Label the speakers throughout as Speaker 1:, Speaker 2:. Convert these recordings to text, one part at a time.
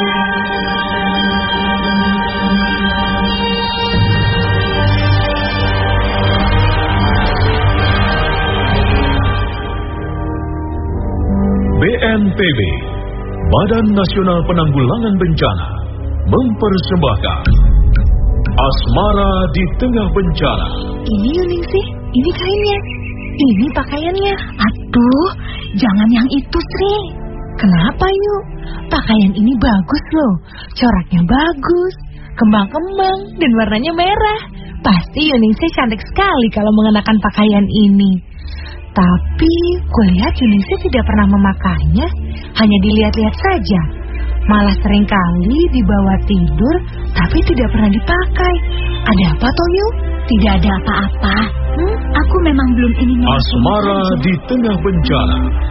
Speaker 1: BNPB, Badan Nasional Penanggulangan Bencana, mempersembahkan Asmara di Tengah Bencana.
Speaker 2: Ini Yuning sih, ini kainnya. Ini pakaiannya. Aduh, jangan yang itu, Sri. Kenapa yuk? Pakaian ini bagus loh. Coraknya bagus, kembang-kembang, dan warnanya merah. Pasti Yuningsih cantik sekali kalau mengenakan pakaian ini. Tapi gue lihat Yuningsih tidak pernah memakainya, hanya dilihat-lihat saja. Malah sering kali dibawa tidur, tapi tidak pernah dipakai. Ada apa Toyo?
Speaker 3: Tidak ada apa-apa. Hmm, aku memang belum ingin
Speaker 1: Asmara di tengah bencana.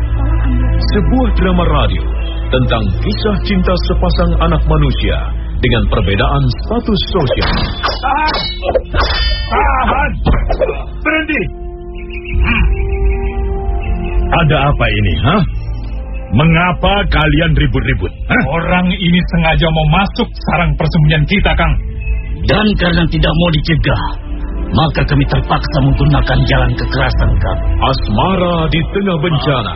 Speaker 1: Sebuah drama radio tentang kisah cinta sepasang anak manusia dengan perbedaan status sosial.
Speaker 4: Tahan! Tahan! Berhenti! Hmm. Ada apa ini, hah? Mengapa kalian ribut-ribut?
Speaker 5: Orang ini sengaja mau masuk sarang persembunyian kita, Kang.
Speaker 6: Dan karena tidak mau dicegah, maka kami terpaksa menggunakan jalan kekerasan, Kang.
Speaker 1: Asmara di tengah bencana.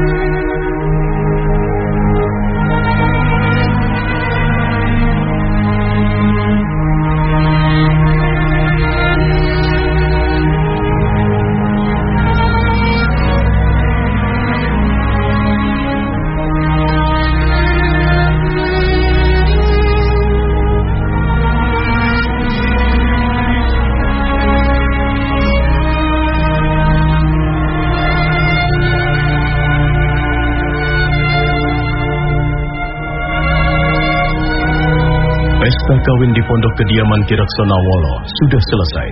Speaker 1: Kawin di pondok kediaman Kiraksana Wolo sudah selesai.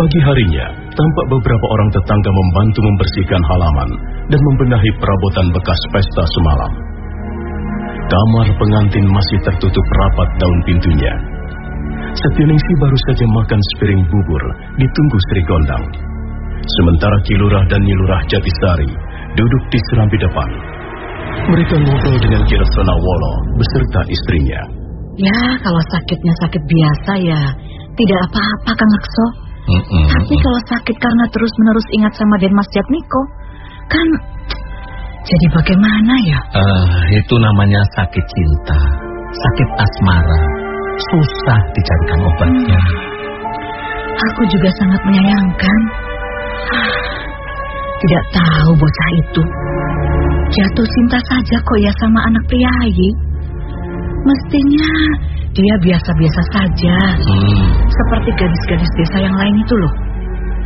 Speaker 1: Pagi harinya, tampak beberapa orang tetangga membantu membersihkan halaman dan membenahi perabotan bekas pesta semalam. Kamar pengantin masih tertutup rapat daun pintunya. Setiningsi baru saja makan sepiring bubur ditunggu Sri Gondang. Sementara Kilurah dan Nyilurah Jatisari duduk di serambi depan. Mereka ngobrol dengan Kiraksana Wolo beserta istrinya.
Speaker 3: Ya, kalau sakitnya sakit biasa ya, tidak apa-apa Kang Akso.
Speaker 6: Mm -mm.
Speaker 3: Tapi kalau sakit karena terus-menerus ingat sama Denmas Jatmiko, kan jadi bagaimana ya?
Speaker 6: Uh, itu namanya sakit cinta, sakit asmara, susah dicarikan obatnya.
Speaker 3: Hmm. Aku juga sangat menyayangkan. Tidak tahu bocah itu. Jatuh cinta saja kok ya sama anak priayi. Mestinya dia biasa-biasa saja.
Speaker 6: Hmm.
Speaker 3: Seperti gadis-gadis desa yang lain itu loh.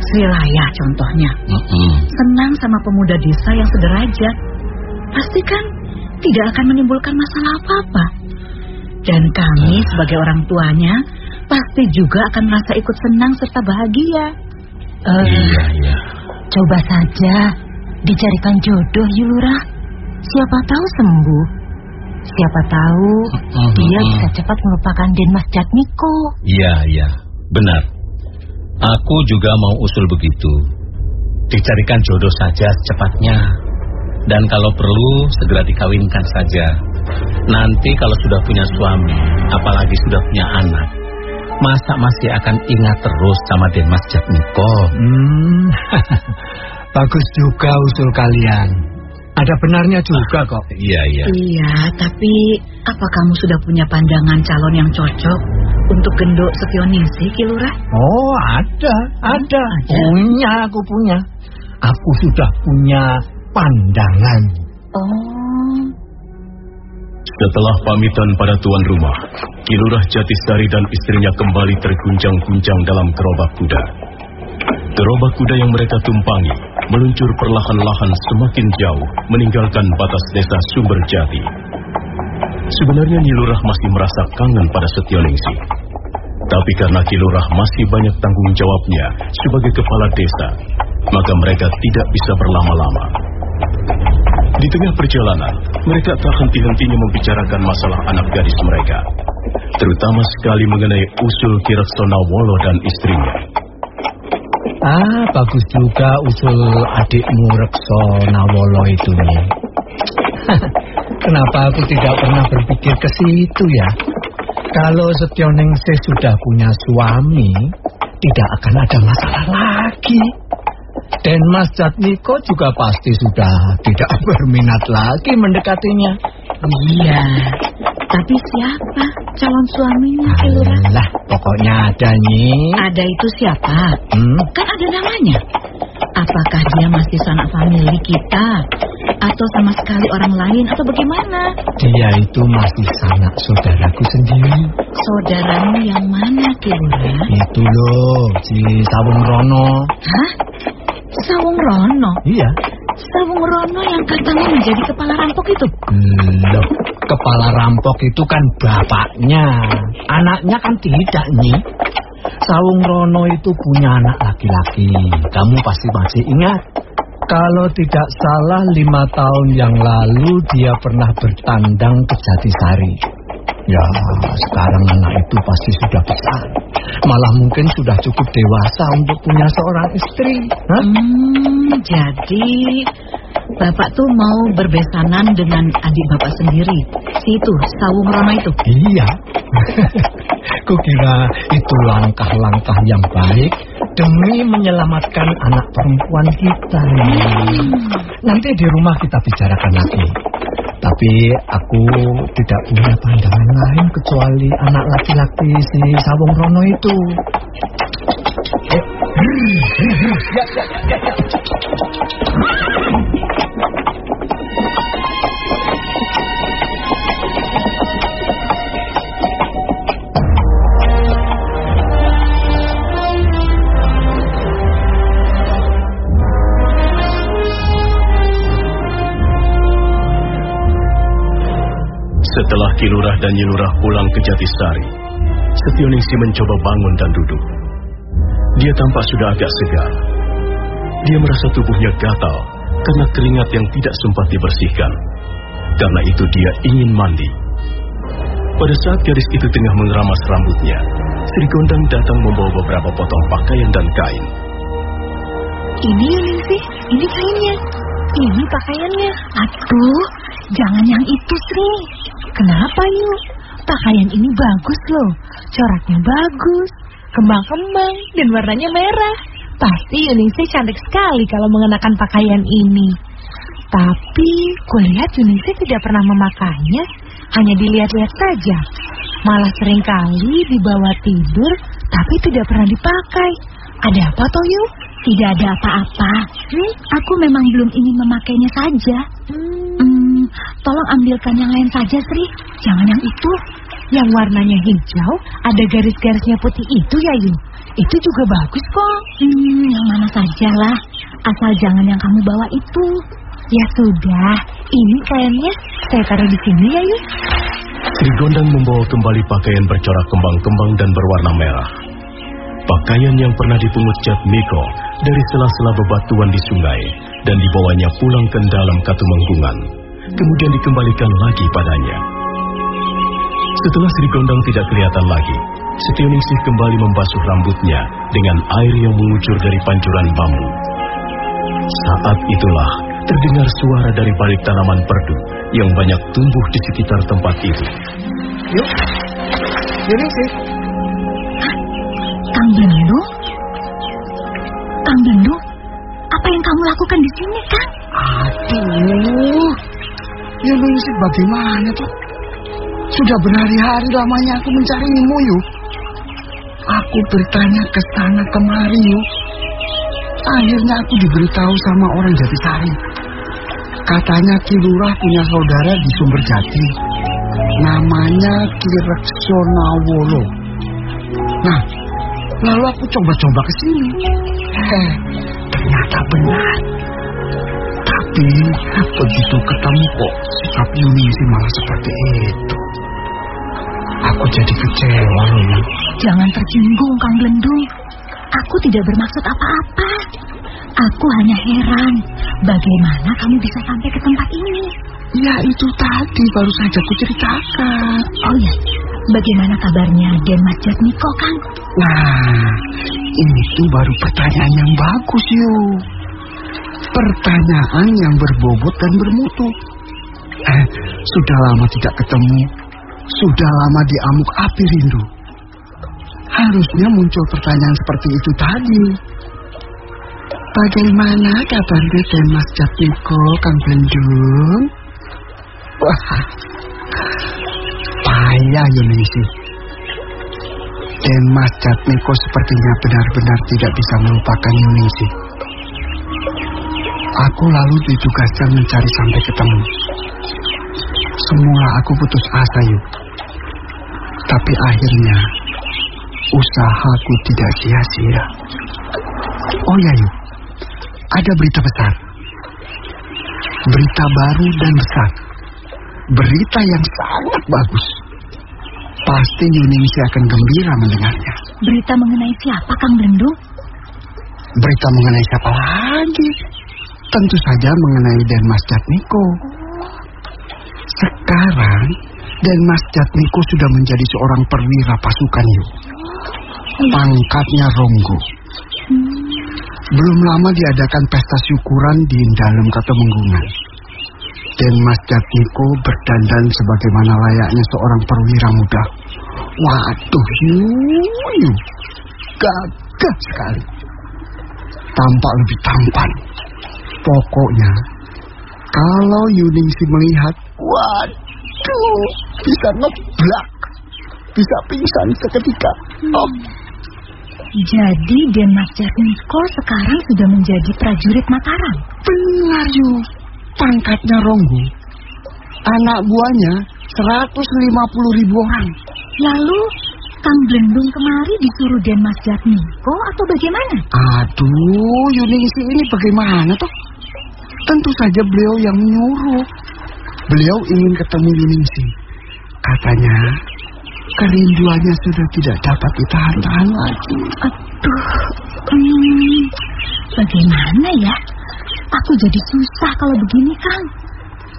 Speaker 3: Sri Raya contohnya.
Speaker 6: Mm -mm.
Speaker 3: Senang sama pemuda desa yang sederajat. pasti kan tidak akan menimbulkan masalah apa-apa. Dan kami sebagai orang tuanya pasti juga akan merasa ikut senang serta bahagia.
Speaker 7: Uh, iya, iya. Coba saja dicarikan jodoh, Yulurah. Siapa tahu sembuh. Siapa tahu uh, dia bisa cepat melupakan Denmas Jatmiko.
Speaker 6: Iya, iya. Benar. Aku juga mau usul begitu. Dicarikan jodoh saja secepatnya. Dan kalau perlu segera dikawinkan saja. Nanti kalau sudah punya suami, apalagi sudah punya anak, masa masih akan ingat terus sama Denmas Jatmiko?
Speaker 8: Hmm, bagus juga usul kalian. Ada benarnya juga kok.
Speaker 6: Iya, iya.
Speaker 3: Iya, tapi apa kamu sudah punya pandangan calon yang cocok untuk gendok Setioningsi, Kilurah?
Speaker 8: Oh, ada, ada. ada. Punya, aku punya. Aku sudah punya pandangan.
Speaker 3: Oh.
Speaker 1: Setelah pamitan pada tuan rumah, Kilurah Jatisari dan istrinya kembali terguncang-guncang dalam gerobak kuda. Gerobak kuda yang mereka tumpangi meluncur perlahan-lahan semakin jauh meninggalkan batas desa Sumber Jati. Sebenarnya Nilurah masih merasa kangen pada Setioningsi. Tapi karena Kilurah masih banyak tanggung jawabnya sebagai kepala desa, maka mereka tidak bisa berlama-lama. Di tengah perjalanan, mereka tak henti-hentinya membicarakan masalah anak gadis mereka, terutama sekali mengenai usul Kiraksona Wolo dan istrinya.
Speaker 8: Ah, bagus juga usul adikmu Reksona Wolo itu nih. Kenapa aku tidak pernah berpikir ke situ ya? Kalau Setioningse sudah punya suami, tidak akan ada masalah lagi. Dan Mas Jatmiko juga pasti sudah tidak berminat lagi mendekatinya.
Speaker 3: Iya, tapi siapa calon suaminya,
Speaker 8: Lah, pokoknya ada nih.
Speaker 3: Ada itu siapa?
Speaker 8: Hmm?
Speaker 3: Kan ada namanya. Apakah dia masih sanak famili kita? Atau sama sekali orang lain atau bagaimana?
Speaker 8: Dia itu masih sanak saudaraku sendiri.
Speaker 3: Saudaramu yang mana, Kilura?
Speaker 8: Itu loh, si Sawung Rono.
Speaker 3: Hah? Sawung Rono?
Speaker 8: Iya.
Speaker 3: Sawung Rono yang katamu menjadi kepala rampok itu?
Speaker 8: Loh, kepala rampok itu kan bapaknya. Anaknya kan tidak, nih. Sawung Rono itu punya anak laki-laki. Kamu pasti masih ingat. Kalau tidak salah lima tahun yang lalu dia pernah bertandang ke Jatisari. Ya, sekarang anak itu pasti sudah besar. Malah mungkin sudah cukup dewasa untuk punya seorang istri.
Speaker 3: Hah? Hmm, jadi Bapak tuh mau berbesanan dengan adik Bapak sendiri. Si itu, Sawung Rono itu.
Speaker 8: Iya. Kukira itu langkah-langkah yang baik demi menyelamatkan anak perempuan kita. Hmm. Nanti di rumah kita bicarakan lagi. Tapi aku tidak punya pandangan lain kecuali anak laki-laki si Sawung Rono itu. Eh. Ya, ya, ya, ya.
Speaker 1: Setelah Kilurah dan Nyilurah pulang ke Jatisari, Setioningsi mencoba bangun dan duduk. Dia tampak sudah agak segar. Dia merasa tubuhnya gatal karena keringat yang tidak sempat dibersihkan. Karena itu dia ingin mandi. Pada saat gadis itu tengah mengeramas rambutnya, Sri Gondang datang membawa beberapa potong pakaian dan kain.
Speaker 7: Ini Yuningsi, ini kainnya. Ini pakaiannya. Aduh, jangan yang itu, Sri. Kenapa yuk? Pakaian ini bagus loh. Coraknya bagus, kembang-kembang, dan warnanya merah. Pasti Yunisi cantik sekali kalau mengenakan pakaian ini. Tapi kulihat Yunisi tidak pernah memakainya, hanya dilihat-lihat saja. Malah sering kali dibawa tidur, tapi tidak pernah dipakai. Ada apa toh yuk?
Speaker 3: Tidak ada apa-apa. Hmm, aku memang belum ingin memakainya saja.
Speaker 7: Hmm.
Speaker 3: Tolong ambilkan yang lain saja, Sri. Jangan yang itu.
Speaker 7: Yang warnanya hijau, ada garis-garisnya putih itu ya, Yu. Itu juga bagus kok.
Speaker 3: Hmm, yang mana sajalah. Asal jangan yang kamu bawa itu.
Speaker 7: Ya sudah,
Speaker 2: Ini kainnya saya taruh di sini ya, Yu.
Speaker 1: Sri Gondang membawa kembali pakaian bercorak kembang-kembang dan berwarna merah. Pakaian yang pernah dipungut Cat Miko dari sela-sela bebatuan di sungai dan dibawanya pulang ke dalam katumenggungan, kemudian dikembalikan lagi padanya. Setelah Sri Gondang tidak kelihatan lagi, Setioningsih kembali membasuh rambutnya dengan air yang mengucur dari pancuran bambu. Saat itulah terdengar suara dari balik tanaman perdu yang banyak tumbuh di sekitar tempat itu.
Speaker 9: Yuk, ini sih.
Speaker 2: Kang Bendung? Kang Bendung, apa yang kamu lakukan di sini, Kang?
Speaker 9: Aduh, ya sih bagaimana tuh? Sudah berhari-hari lamanya aku mencarimu, yuk. Aku bertanya ke sana kemari, yuk. Akhirnya aku diberitahu sama orang Jatisari. Katanya Ki punya saudara di Sumber Jati. Namanya Ki Reksonawolo. Nah, lalu aku coba-coba ke sini. Eh, ternyata benar. Tapi begitu ketemu kok sikap Yunisi malah seperti itu. Aku jadi kecewa loh ya.
Speaker 2: Jangan tersinggung, Kang Belendung. Aku tidak bermaksud apa-apa. Aku hanya heran, bagaimana kamu bisa sampai ke tempat ini?
Speaker 9: Ya itu tadi baru saja aku ceritakan.
Speaker 2: Oh ya, bagaimana kabarnya Den Mas Jatmiko, Kang?
Speaker 9: Nah, itu baru pertanyaan yang bagus, yuk. Pertanyaan yang berbobot dan bermutu. Eh, sudah lama tidak ketemu. Sudah lama diamuk api rindu. Harusnya muncul pertanyaan seperti itu tadi. Bagaimana kabar Den Mas Jatmiko, Kang Bendung? Wah, payah Yunisi. Den Mas Jatmiko sepertinya benar-benar tidak bisa melupakan Yunisi. Aku lalu ditugaskan mencari sampai ketemu. Semula aku putus asa, yuk. Tapi akhirnya usahaku tidak sia-sia. Oh ya, yuk. Ada berita besar. Berita baru dan besar. Berita yang sangat bagus. Pasti Yuningsi akan gembira mendengarnya.
Speaker 2: Berita mengenai siapa, Kang Belendung?
Speaker 9: Berita mengenai siapa lagi? Tentu saja mengenai Denmas Jatmiko. Sekarang Denmas Jatmiko sudah menjadi seorang perwira pasukan yuk. Pangkatnya Ronggo. Belum lama diadakan pesta syukuran di dalam Katemenggungan. Dan Mas Jatmiko berdandan sebagaimana layaknya seorang perwira muda. Waduh, yuyu. Gagah sekali. Tampak lebih tampan. Pokoknya, kalau Yuningsi melihat, waduh, bisa ngeblak. Bisa pingsan seketika. Oh,
Speaker 2: Jadi Den Mas Jatmiko sekarang sudah menjadi prajurit Mataram.
Speaker 9: Benar yuk. Pangkatnya Ronggo. Anak buahnya 150 ribu orang.
Speaker 2: Lalu Kang Belendung kemari disuruh Den Mas Jatmiko atau bagaimana?
Speaker 9: Aduh, Yuningsi ini bagaimana toh? Tentu saja beliau yang menyuruh. Beliau ingin ketemu Yuningsi. Katanya, kerinduannya sudah tidak dapat ditahan-tahan lagi.
Speaker 2: Aduh, hmm, bagaimana ya? Aku jadi susah kalau begini, Kang.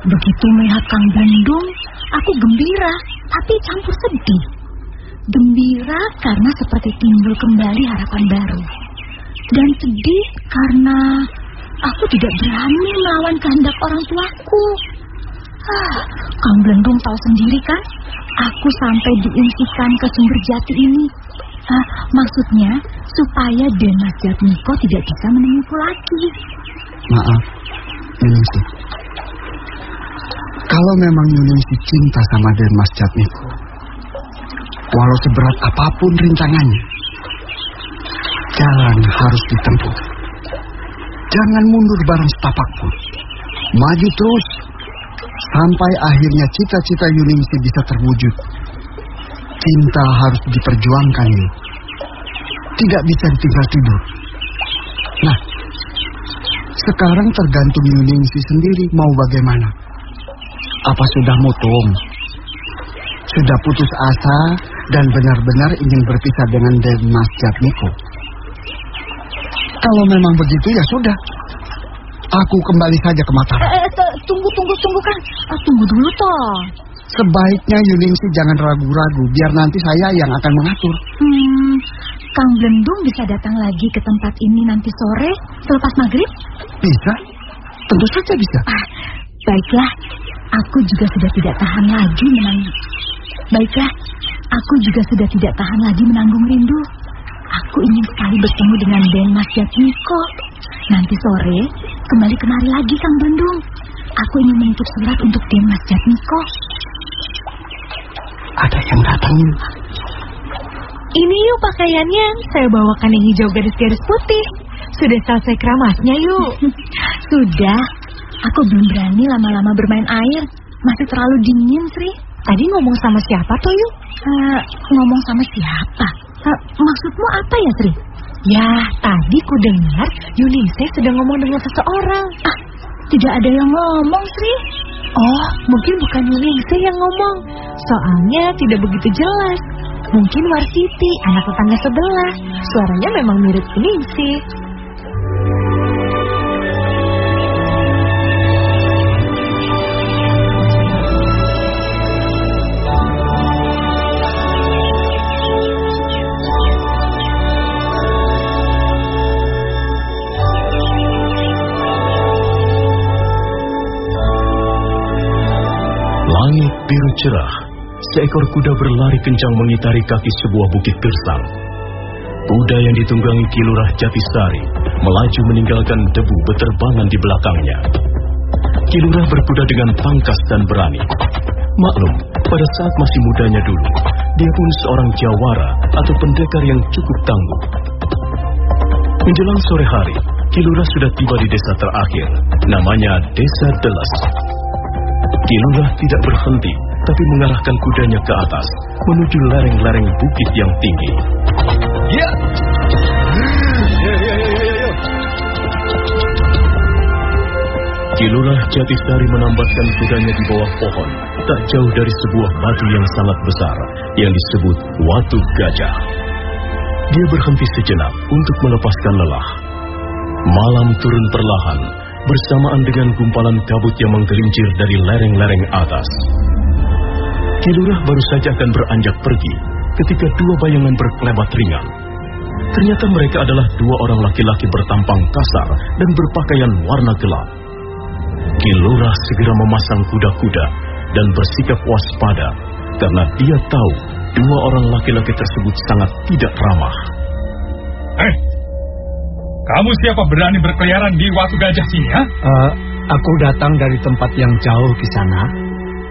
Speaker 2: Begitu melihat Kang Bandung, aku gembira, tapi campur sedih. Gembira karena seperti timbul kembali harapan baru. Dan sedih karena aku tidak berani melawan kehendak orang tuaku. Ah, Kang Blendung tahu sendiri kan, aku sampai diungsikan ke sumber jati ini. Ah, maksudnya supaya Demas Jatmiko tidak bisa menemuku lagi.
Speaker 9: Maaf, Yuningsi. Kalau memang Yuningsi cinta sama Denmas Jatmiko, walau seberat apa pun rintangannya, jalan harus ditempuh. Jangan mundur bareng setapak pun. Maju terus sampai akhirnya cita-cita Yuningsi bisa terwujud. Cinta harus diperjuangkan ini. Tidak bisa ditinggal tidur. Nah, sekarang tergantung Yuningsi sendiri mau bagaimana. Apa sudah mutung? Sudah putus asa dan benar-benar ingin berpisah dengan Den Mas Jatmiko? Kalau memang begitu ya sudah. Aku kembali saja ke Mataram.
Speaker 2: Eh, eh, tunggu, tunggu, tunggu, Kang. Ah, tunggu dulu, toh.
Speaker 9: Sebaiknya Yuningsi jangan ragu-ragu, biar nanti saya yang akan mengatur.
Speaker 2: Hmm, Kang Blendung bisa datang lagi ke tempat ini nanti sore selepas maghrib?
Speaker 9: Bisa? Tentu saja bisa.
Speaker 2: Ah, baiklah. Aku juga sudah tidak tahan lagi menang. Baiklah, aku juga sudah tidak tahan lagi menanggung rindu. Aku ingin sekali bertemu dengan Den Mas Yatmiko. Nanti sore kembali kemari lagi Kang Bandung. Aku ingin menitip surat untuk Den Mas Jatmiko.
Speaker 9: Ada yang datang.
Speaker 2: Ini yuk pakaiannya. Saya bawakan yang hijau garis-garis putih. Sudah selesai keramasnya yuk. Sudah. Aku belum berani lama-lama bermain air. Masih terlalu dingin, Sri. Tadi ngomong sama siapa tuh yuk? Uh, ngomong sama siapa? Uh, maksudmu apa ya, Sri? Ya, tadi ku dengar Yulise sedang ngomong dengan seseorang. Ah, tidak ada yang ngomong, Sri. Oh, mungkin bukan Yulise yang ngomong. Soalnya tidak begitu jelas. Mungkin Warsiti, anak tetangga sebelah. Suaranya memang mirip Yulise.
Speaker 1: Cerah, seekor kuda berlari kencang mengitari kaki sebuah bukit gersang. Kuda yang ditunggangi Kilurah Jatisari melaju meninggalkan debu beterbangan di belakangnya. Kilurah berkuda dengan pangkas dan berani. Maklum, pada saat masih mudanya dulu, dia pun seorang jawara atau pendekar yang cukup tangguh. Menjelang sore hari, Kilurah sudah tiba di desa terakhir, namanya Desa Delas. Kilurah tidak berhenti, tapi mengarahkan kudanya ke atas, menuju lereng-lereng bukit yang tinggi.
Speaker 4: Ya.
Speaker 1: Kilurah Jatisari menambatkan kudanya di bawah pohon, tak jauh dari sebuah batu yang sangat besar, yang disebut Watu Gajah. Dia berhenti sejenak untuk melepaskan lelah. Malam turun perlahan, bersamaan dengan gumpalan kabut yang menggelincir dari lereng-lereng atas. Kilurah baru saja akan beranjak pergi ketika dua bayangan berkelebat ringan. Ternyata mereka adalah dua orang laki-laki bertampang kasar dan berpakaian warna gelap. Kilurah segera memasang kuda-kuda dan bersikap waspada karena dia tahu dua orang laki-laki tersebut sangat tidak ramah.
Speaker 5: Eh, kamu siapa berani berkeliaran di Watu Gajah sini, ha?
Speaker 9: Uh, aku datang dari tempat yang jauh di sana,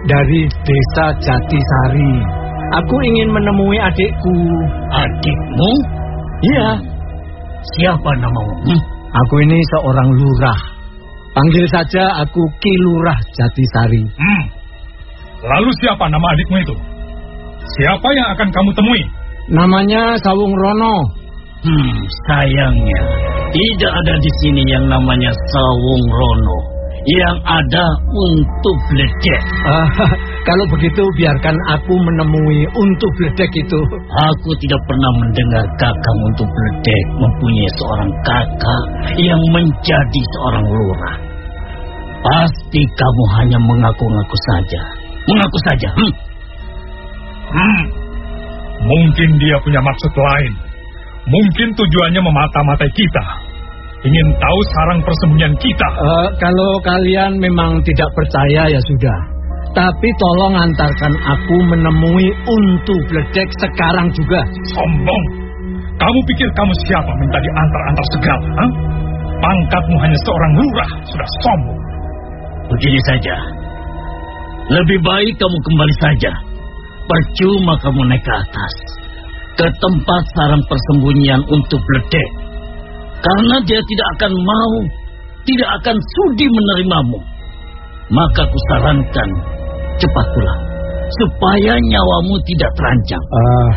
Speaker 9: dari desa Jatisari. Aku ingin menemui adikku.
Speaker 10: Adikmu?
Speaker 9: Iya,
Speaker 10: Siapa namamu? Hmm?
Speaker 9: aku ini seorang lurah. Panggil saja aku Ki Lurah Jatisari.
Speaker 5: Hmm. Lalu siapa nama adikmu itu? Siapa yang akan kamu temui?
Speaker 9: Namanya Sawung Rono.
Speaker 10: Hmm, sayangnya tidak ada di sini yang namanya Sawung Rono. Yang ada untuk bledek.
Speaker 9: Ah, kalau begitu biarkan aku menemui untuk bledek itu.
Speaker 10: Aku tidak pernah mendengar kakak untuk bledek mempunyai seorang kakak yang menjadi seorang lurah. Pasti kamu hanya mengaku-ngaku saja. Mengaku saja. Hmm?
Speaker 5: Hmm. Mungkin dia punya maksud lain. Mungkin tujuannya memata-matai kita. Ingin tahu sarang persembunyian kita.
Speaker 9: Eh, kalau kalian memang tidak percaya ya sudah. Tapi tolong antarkan aku menemui untuk bledek sekarang juga.
Speaker 5: Sombong. Kamu pikir kamu siapa minta diantar-antar segala? ha? Pangkatmu hanya seorang lurah. Sudah sombong.
Speaker 10: Begini saja. Lebih baik kamu kembali saja. Percuma kamu naik ke atas. Ke tempat sarang persembunyian untuk bledek. Karena dia tidak akan mau, tidak akan sudi menerimamu. Maka kusarankan, cepat pulang. Supaya nyawamu tidak terancam.
Speaker 9: Ah,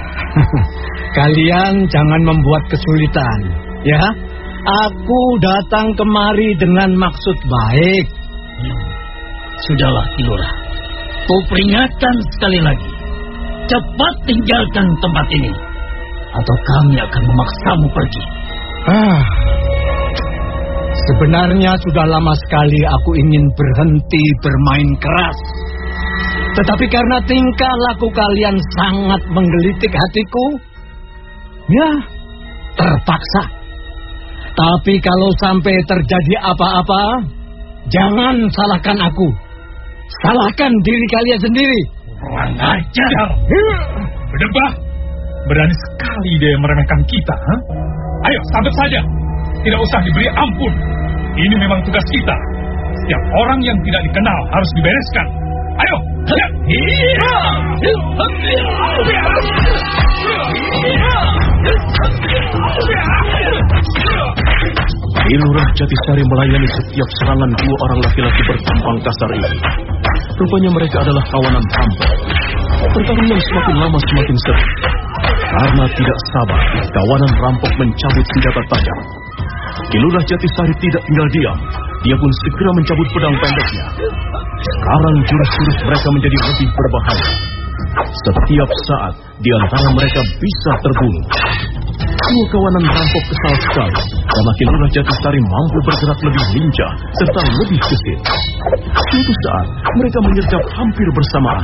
Speaker 9: kalian jangan membuat kesulitan, ya. Aku datang kemari dengan maksud baik.
Speaker 10: Sudahlah, Kilora. Ku peringatkan sekali lagi. Cepat tinggalkan tempat ini. Atau kami akan memaksamu pergi.
Speaker 9: Ah, sebenarnya sudah lama sekali aku ingin berhenti bermain keras. Tetapi karena tingkah laku kalian sangat menggelitik hatiku, ya terpaksa. Tapi kalau sampai terjadi apa-apa, jangan salahkan aku. Salahkan diri kalian sendiri.
Speaker 5: Kurang ajar. Berdebah. Berani sekali dia meremehkan kita. Ha? Ayo, sambut saja. Tidak usah diberi ampun. Ini memang tugas kita. Setiap orang yang tidak dikenal harus dibereskan. Ayo, ya.
Speaker 1: Kilurah Jatisari melayani setiap serangan dua orang laki-laki bertampang kasar ini. Rupanya mereka adalah kawanan rampok. Pertarungan semakin lama semakin seru. Karena tidak sabar, kawanan rampok mencabut senjata tajam. Kilurah Jatisari tidak tinggal diam. Dia pun segera mencabut pedang pendeknya. Sekarang jurus-jurus mereka menjadi lebih berbahaya. Setiap saat di antara mereka bisa terbunuh. Dua kawanan rampok kesal sekali karena Kilurah Jatisari mampu bergerak lebih lincah serta lebih gesit. Suatu saat mereka menyergap hampir bersamaan.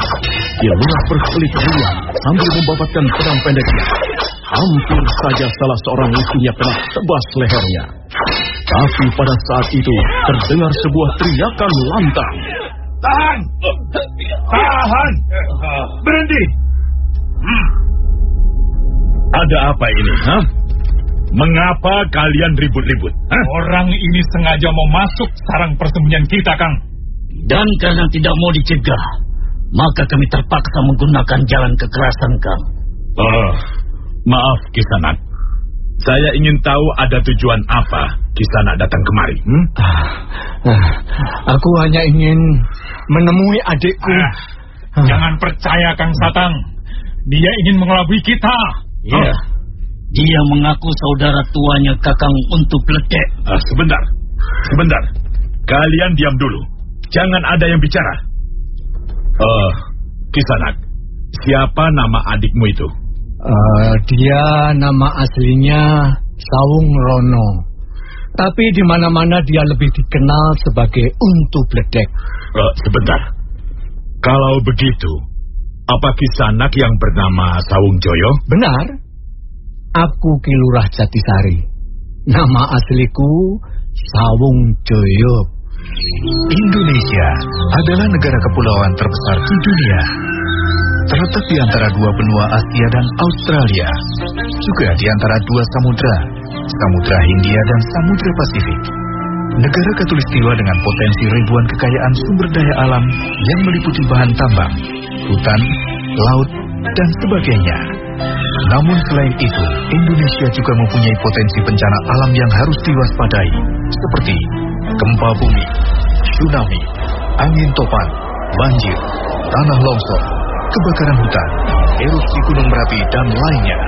Speaker 1: Kilurah berkelit ruang sambil membabatkan pedang pendeknya. Hampir saja salah seorang musuhnya kena tebas lehernya. Tapi pada saat itu terdengar sebuah teriakan lantang.
Speaker 4: Tahan! Tahan! Berhenti! Hmm. Ada apa ini, ha? Mengapa kalian ribut-ribut?
Speaker 5: Orang ini sengaja mau masuk sarang persembunyian kita, Kang.
Speaker 10: Dan karena tidak mau dicegah, maka kami terpaksa menggunakan jalan kekerasan, Kang.
Speaker 4: Oh, maaf Kisanak. Saya ingin tahu ada tujuan apa Kisanak datang kemari. Hmm?
Speaker 9: Ah, ah, aku hanya ingin menemui adikku.
Speaker 5: Ah,
Speaker 9: Ah.
Speaker 5: Jangan percaya, Kang Satang. Dia ingin mengelabui kita.
Speaker 10: Iya. Dia mengaku saudara tuanya Kakang untuk ledek.
Speaker 4: Ah, sebentar, sebentar. Kalian diam dulu. Jangan ada yang bicara. Oh, Kisanak. Siapa nama adikmu itu?
Speaker 9: Eh, dia nama aslinya Sawung Rono. Tapi di mana-mana dia lebih dikenal sebagai Untu Bledek.
Speaker 4: Eh, sebentar. Kalau begitu, apa Kisanak yang bernama Sawung Joyo?
Speaker 9: Benar. Aku Kilurah Jatisari. Nama asliku Sawung Joyo.
Speaker 11: Indonesia adalah negara kepulauan terbesar di dunia. Terletak di antara dua benua Asia dan Australia, juga di antara dua samudra, Samudra Hindia dan Samudra Pasifik. Negara katulistiwa dengan potensi ribuan kekayaan sumber daya alam yang meliputi bahan tambang, hutan, laut, dan sebagainya. Namun selain itu, Indonesia juga mempunyai potensi bencana alam yang harus diwaspadai, seperti gempa bumi, tsunami, angin topan, banjir, tanah longsor, kebakaran hutan, erupsi gunung Merapi, dan lainnya.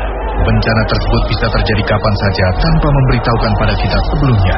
Speaker 11: Bencana tersebut bisa terjadi kapan saja tanpa memberitahukan pada kita sebelumnya.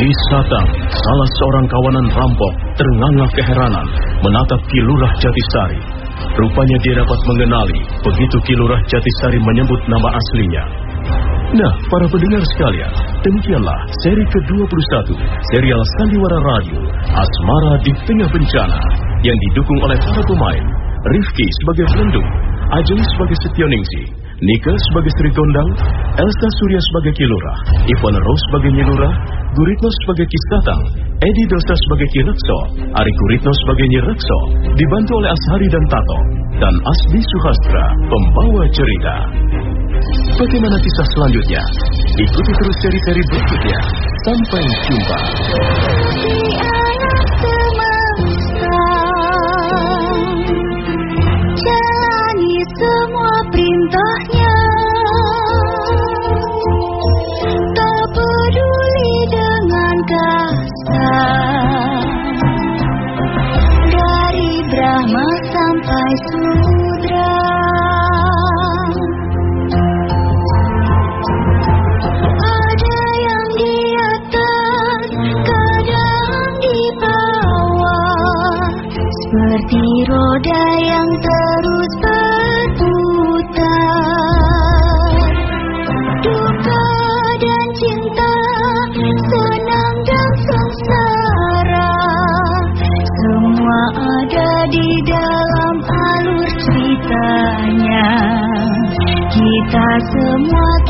Speaker 1: Kisatang, salah seorang kawanan rampok, ternganga keheranan menatap Kilurah Jatisari. Rupanya dia dapat mengenali begitu Kilurah Jatisari menyebut nama aslinya. Nah, para pendengar sekalian, demikianlah seri ke-21 serial Sandiwara Radio Asmara di Tengah Bencana yang didukung oleh para pemain Rifki sebagai pelendung, Ajeng sebagai Setioningsi, Nika sebagai Sri Gondang, Elsa Surya sebagai Kilurah, Ivan Rose sebagai Nyilurah, Guritno sebagai Kistatang, Edi Dosa sebagai Kirekso, Ari Guritno sebagai Nyirekso, dibantu oleh Ashari dan Tato, dan Asdi Suhastra, pembawa cerita. Bagaimana kisah selanjutnya? Ikuti terus seri-seri berikutnya. Sampai jumpa.
Speaker 12: Ta 么